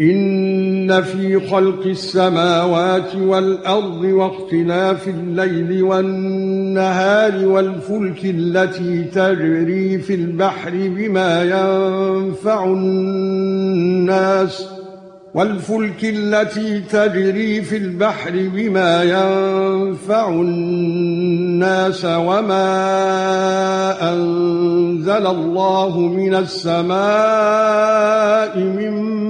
إن في خلق السماوات والأرض واختلاف الليل والنهار والفلك التي تجري في البحر بما ينفع الناس والفلك التي تجري في البحر بما ينفع الناس وما أنزل الله من السماء من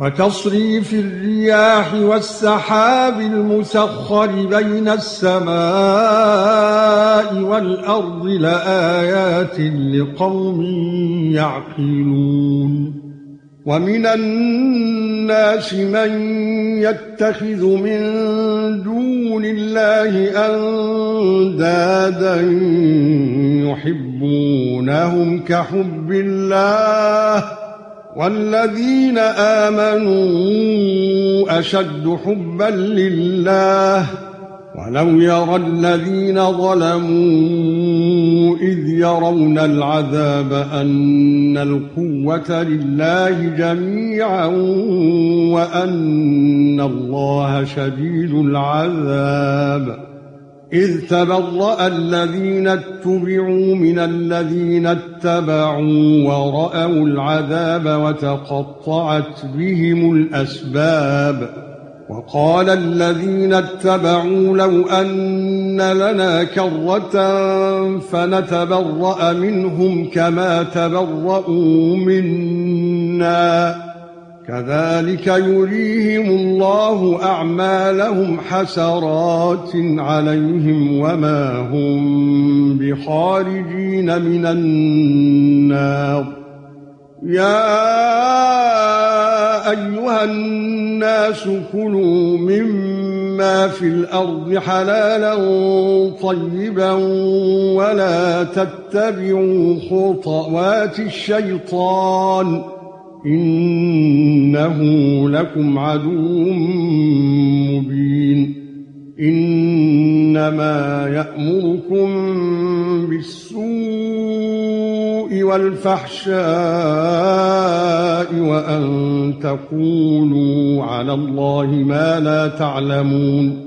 وتصريف الرياح والسحاب المسخر بين السماء والأرض لآيات لقوم يعقلون. ومن الناس من يتخذ من دون الله أندادا يحبونهم كحب الله والذين آمنوا أشد حبا لله ولو يرى الذين ظلموا إذ يرون العذاب أن القوة لله جميعا وأن الله شديد العذاب إذ تبرأ الذين اتبعوا من الذين اتبعوا ورأوا العذاب وتقطعت بهم الأسباب. وقال الذين اتبعوا لو أن لنا كرة فنتبرأ منهم كما تبرؤوا منا. كذلك يريهم الله أعمالهم حسرات عليهم وما هم بخارجين من النار. يا أيها الناس كلوا مما في الأرض حلالا طيبا ولا تتبعوا خطوات الشيطان. إنه لكم عدو مبين. إنما يأمركم بالسوء والفحشاء وأن تقولوا على الله ما لا تعلمون.